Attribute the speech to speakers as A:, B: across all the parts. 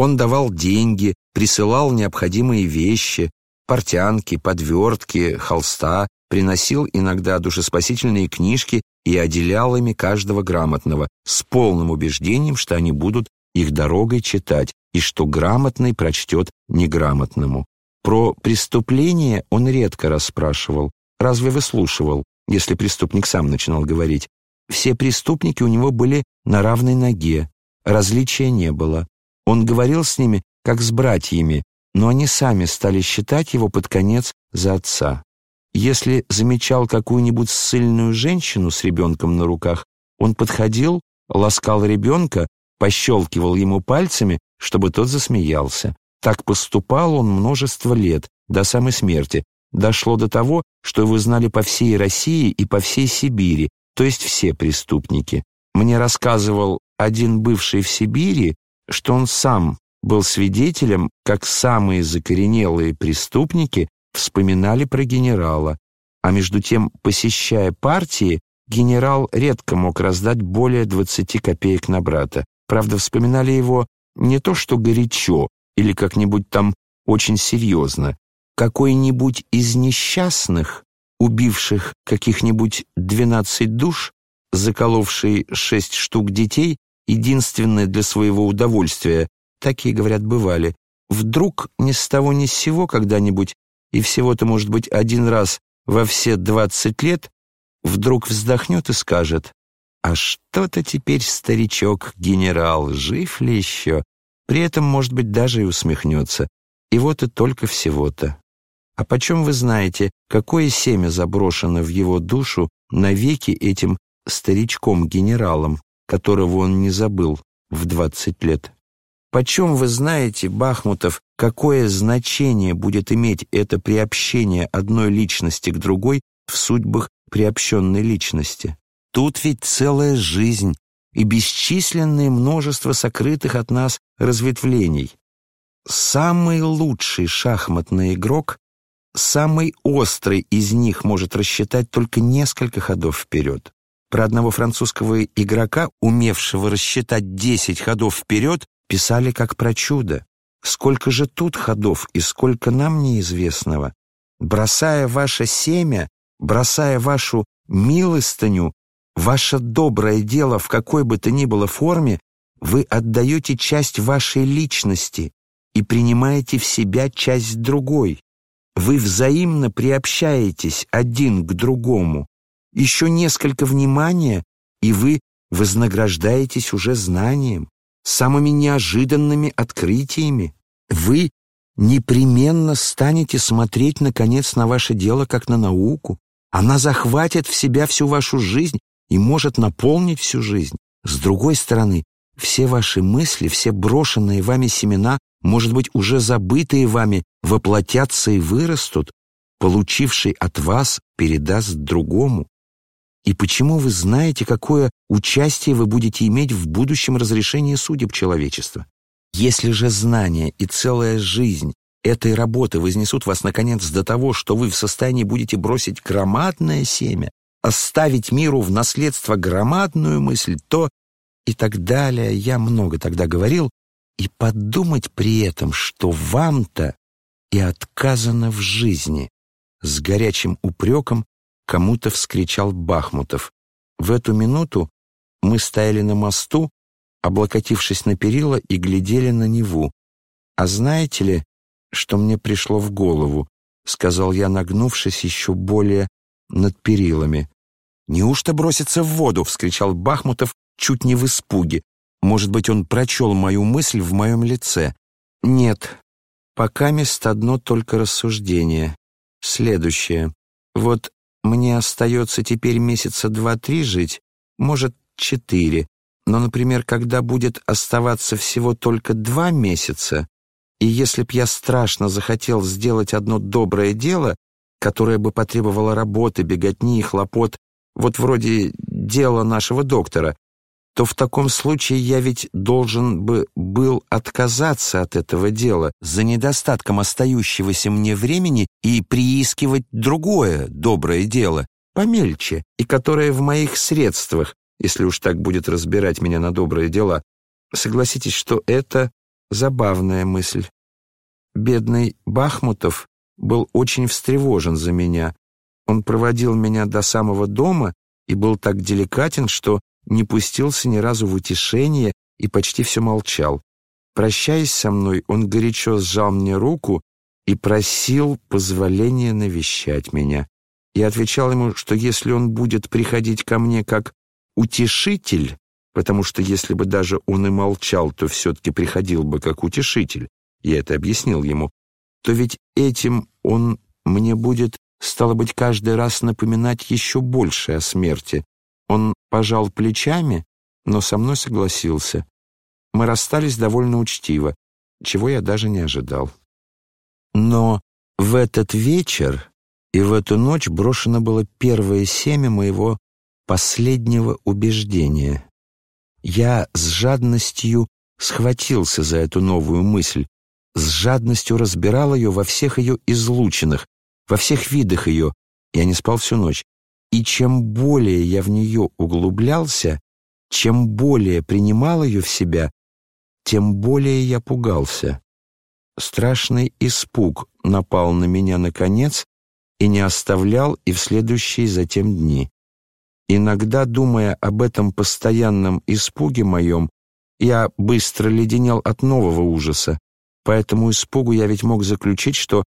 A: Он давал деньги, присылал необходимые вещи, портянки, подвертки, холста, приносил иногда душеспасительные книжки и отделял ими каждого грамотного с полным убеждением, что они будут их дорогой читать и что грамотный прочтет неграмотному. Про преступление он редко расспрашивал, разве выслушивал, если преступник сам начинал говорить. Все преступники у него были на равной ноге, различия не было. Он говорил с ними, как с братьями, но они сами стали считать его под конец за отца. Если замечал какую-нибудь ссыльную женщину с ребенком на руках, он подходил, ласкал ребенка, пощелкивал ему пальцами, чтобы тот засмеялся. Так поступал он множество лет, до самой смерти. Дошло до того, что его знали по всей России и по всей Сибири, то есть все преступники. Мне рассказывал один бывший в Сибири, что он сам был свидетелем, как самые закоренелые преступники вспоминали про генерала, а между тем, посещая партии, генерал редко мог раздать более 20 копеек на брата. Правда, вспоминали его не то что горячо или как-нибудь там очень серьезно. Какой-нибудь из несчастных, убивших каких-нибудь 12 душ, заколовший шесть штук детей, единственное для своего удовольствия, такие, говорят, бывали, вдруг ни с того ни с сего когда-нибудь, и всего-то, может быть, один раз во все двадцать лет, вдруг вздохнет и скажет, «А что-то теперь старичок-генерал, жив ли еще?» При этом, может быть, даже и усмехнется. И вот и только всего-то. А почем вы знаете, какое семя заброшено в его душу навеки этим старичком-генералом, которого он не забыл в двадцать лет? Почем вы знаете, Бахмутов, какое значение будет иметь это приобщение одной личности к другой в судьбах приобщенной личности? Тут ведь целая жизнь и бесчисленное множество сокрытых от нас разветвлений. Самый лучший шахматный игрок, самый острый из них может рассчитать только несколько ходов вперед. Про одного французского игрока, умевшего рассчитать 10 ходов вперед, писали как про чудо. Сколько же тут ходов и сколько нам неизвестного. Бросая ваше семя, бросая вашу милостыню, Ваше доброе дело в какой бы то ни было форме, вы отдаете часть вашей личности и принимаете в себя часть другой. Вы взаимно приобщаетесь один к другому. Еще несколько внимания, и вы вознаграждаетесь уже знанием, самыми неожиданными открытиями. Вы непременно станете смотреть, наконец, на ваше дело как на науку. Она захватит в себя всю вашу жизнь и может наполнить всю жизнь. С другой стороны, все ваши мысли, все брошенные вами семена, может быть, уже забытые вами, воплотятся и вырастут, получивший от вас передаст другому. И почему вы знаете, какое участие вы будете иметь в будущем разрешении судеб человечества? Если же знание и целая жизнь этой работы вознесут вас, наконец, до того, что вы в состоянии будете бросить громадное семя, оставить миру в наследство громадную мысль, то и так далее. Я много тогда говорил, и подумать при этом, что вам-то и отказано в жизни. С горячим упреком кому-то вскричал Бахмутов. В эту минуту мы стояли на мосту, облокотившись на перила и глядели на Неву. «А знаете ли, что мне пришло в голову?» — сказал я, нагнувшись еще более над перилами. «Неужто броситься в воду?» — вскричал Бахмутов чуть не в испуге. Может быть, он прочел мою мысль в моем лице. «Нет, пока мест одно только рассуждение. Следующее. Вот мне остается теперь месяца два-три жить, может, четыре. Но, например, когда будет оставаться всего только два месяца, и если б я страшно захотел сделать одно доброе дело, которое бы потребовало работы, беготни и хлопот, вот вроде дела нашего доктора, то в таком случае я ведь должен бы был отказаться от этого дела за недостатком остающегося мне времени и приискивать другое доброе дело, помельче, и которое в моих средствах, если уж так будет разбирать меня на добрые дела. Согласитесь, что это забавная мысль. Бедный Бахмутов был очень встревожен за меня. Он проводил меня до самого дома и был так деликатен, что не пустился ни разу в утешение и почти все молчал. Прощаясь со мной, он горячо сжал мне руку и просил позволения навещать меня. Я отвечал ему, что если он будет приходить ко мне как утешитель, потому что если бы даже он и молчал, то все-таки приходил бы как утешитель, я это объяснил ему, то ведь этим он мне будет, стало быть, каждый раз напоминать еще больше о смерти. Он пожал плечами, но со мной согласился. Мы расстались довольно учтиво, чего я даже не ожидал. Но в этот вечер и в эту ночь брошено было первое семя моего последнего убеждения. Я с жадностью схватился за эту новую мысль, с жадностью разбирал ее во всех ее излучинах, во всех видах ее. Я не спал всю ночь. И чем более я в нее углублялся, чем более принимал ее в себя, тем более я пугался. Страшный испуг напал на меня наконец и не оставлял и в следующие затем дни. Иногда, думая об этом постоянном испуге моем, я быстро леденел от нового ужаса. По этому испугу я ведь мог заключить, что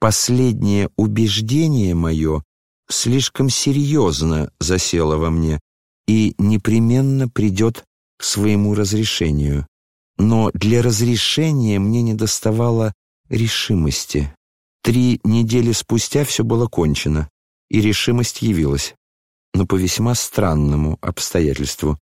A: последнее убеждение мое слишком серьезно засело во мне и непременно придет к своему разрешению. Но для разрешения мне недоставало решимости. Три недели спустя все было кончено, и решимость явилась, но по весьма странному обстоятельству.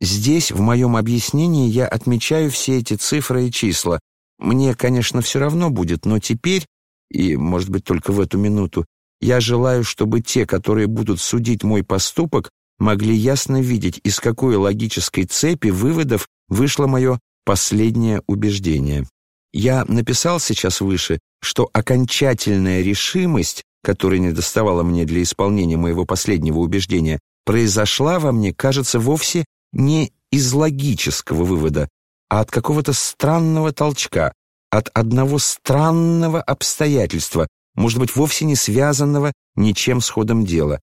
A: Здесь, в моем объяснении, я отмечаю все эти цифры и числа. Мне, конечно, все равно будет, но теперь, и, может быть, только в эту минуту, я желаю, чтобы те, которые будут судить мой поступок, могли ясно видеть, из какой логической цепи выводов вышло мое последнее убеждение. Я написал сейчас выше, что окончательная решимость, которой не доставала мне для исполнения моего последнего убеждения, произошла во мне, кажется, вовсе не из логического вывода, а от какого-то странного толчка, от одного странного обстоятельства, может быть, вовсе не связанного ничем с ходом дела.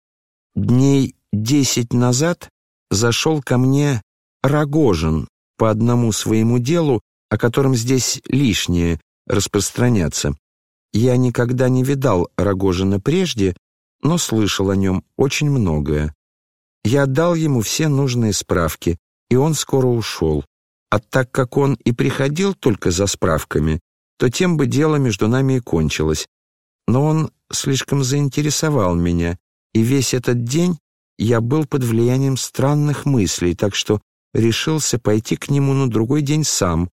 A: Дней десять назад зашел ко мне Рогожин по одному своему делу, о котором здесь лишнее распространяться. Я никогда не видал Рогожина прежде, но слышал о нем очень многое. Я дал ему все нужные справки, и он скоро ушел. А так как он и приходил только за справками, то тем бы дело между нами и кончилось. Но он слишком заинтересовал меня, и весь этот день я был под влиянием странных мыслей, так что решился пойти к нему на другой день сам,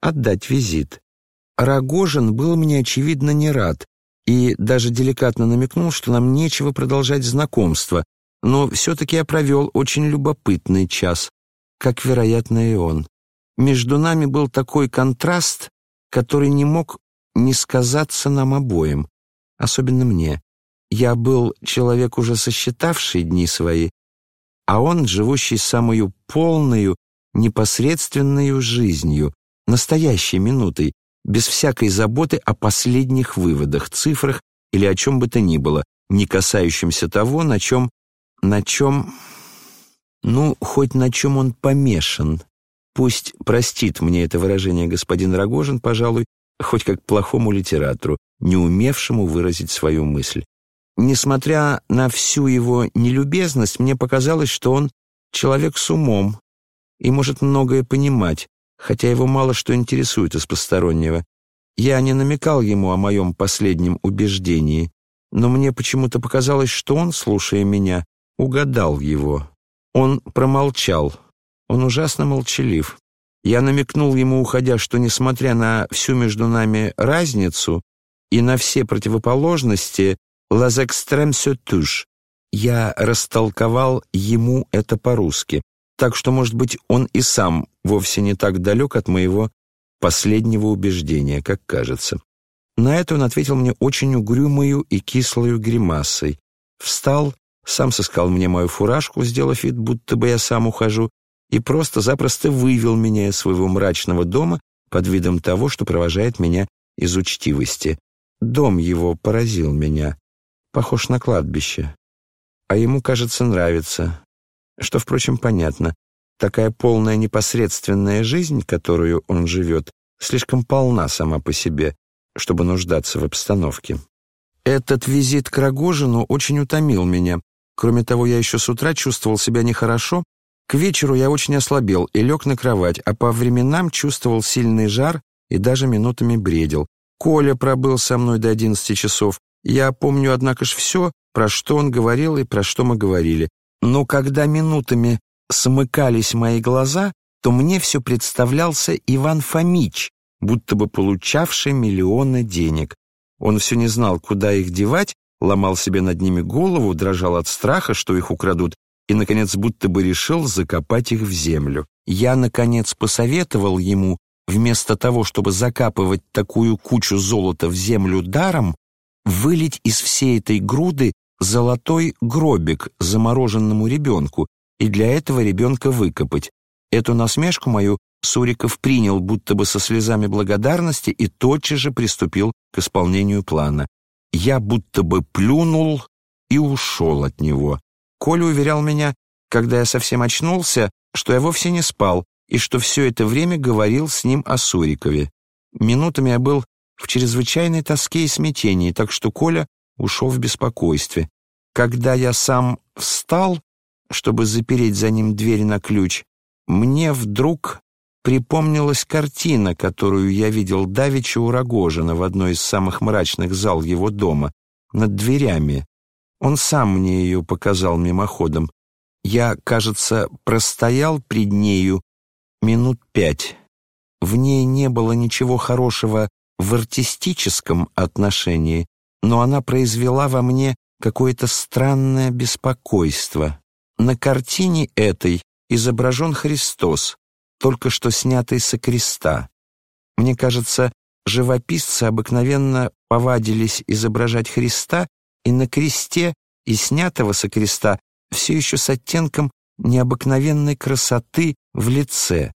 A: отдать визит. Рогожин был мне, очевидно, не рад и даже деликатно намекнул, что нам нечего продолжать знакомство, но все-таки я провел очень любопытный час, как, вероятно, и он. Между нами был такой контраст, который не мог не сказаться нам обоим, особенно мне. Я был человек, уже сосчитавший дни свои, а он, живущий самую полную, непосредственную жизнью, настоящей минутой, без всякой заботы о последних выводах, цифрах или о чем бы то ни было, не касающемся того, на чем... на чем... ну, хоть на чем он помешан. Пусть простит мне это выражение господин Рогожин, пожалуй, хоть как плохому литератору, не умевшему выразить свою мысль. Несмотря на всю его нелюбезность, мне показалось, что он человек с умом и может многое понимать, хотя его мало что интересует из постороннего. Я не намекал ему о моем последнем убеждении, но мне почему-то показалось, что он, слушая меня, угадал его. Он промолчал. Он ужасно молчалив. Я намекнул ему, уходя, что, несмотря на всю между нами разницу и на все противоположности, «Las extrêmes se touchent». Я растолковал ему это по-русски, так что, может быть, он и сам вовсе не так далек от моего последнего убеждения, как кажется. На это он ответил мне очень угрюмою и кислою гримасой. Встал, сам сыскал мне мою фуражку, сделав вид, будто бы я сам ухожу, и просто-запросто вывел меня из своего мрачного дома под видом того, что провожает меня из учтивости. Дом его поразил меня. Похож на кладбище. А ему, кажется, нравится. Что, впрочем, понятно. Такая полная непосредственная жизнь, которую он живет, слишком полна сама по себе, чтобы нуждаться в обстановке. Этот визит к Рогожину очень утомил меня. Кроме того, я еще с утра чувствовал себя нехорошо. К вечеру я очень ослабел и лег на кровать, а по временам чувствовал сильный жар и даже минутами бредил. Коля пробыл со мной до одиннадцати часов. Я помню, однако ж, все, про что он говорил и про что мы говорили. Но когда минутами смыкались мои глаза, то мне все представлялся Иван Фомич, будто бы получавший миллионы денег. Он все не знал, куда их девать, ломал себе над ними голову, дрожал от страха, что их украдут, и, наконец, будто бы решил закопать их в землю. Я, наконец, посоветовал ему, вместо того, чтобы закапывать такую кучу золота в землю даром, вылить из всей этой груды золотой гробик замороженному ребенку и для этого ребенка выкопать. Эту насмешку мою Суриков принял будто бы со слезами благодарности и тотчас же приступил к исполнению плана. Я будто бы плюнул и ушел от него. Коля уверял меня, когда я совсем очнулся, что я вовсе не спал и что все это время говорил с ним о Сурикове. Минутами я был в чрезвычайной тоске и смятении, так что Коля ушел в беспокойстве. Когда я сам встал, чтобы запереть за ним дверь на ключ, мне вдруг припомнилась картина, которую я видел давеча у Рогожина в одной из самых мрачных зал его дома, над дверями. Он сам мне ее показал мимоходом. Я, кажется, простоял пред нею минут пять. В ней не было ничего хорошего в артистическом отношении, но она произвела во мне какое-то странное беспокойство. На картине этой изображен Христос, только что снятый со креста. Мне кажется, живописцы обыкновенно повадились изображать Христа и на кресте, и снятого со креста все еще с оттенком необыкновенной красоты в лице.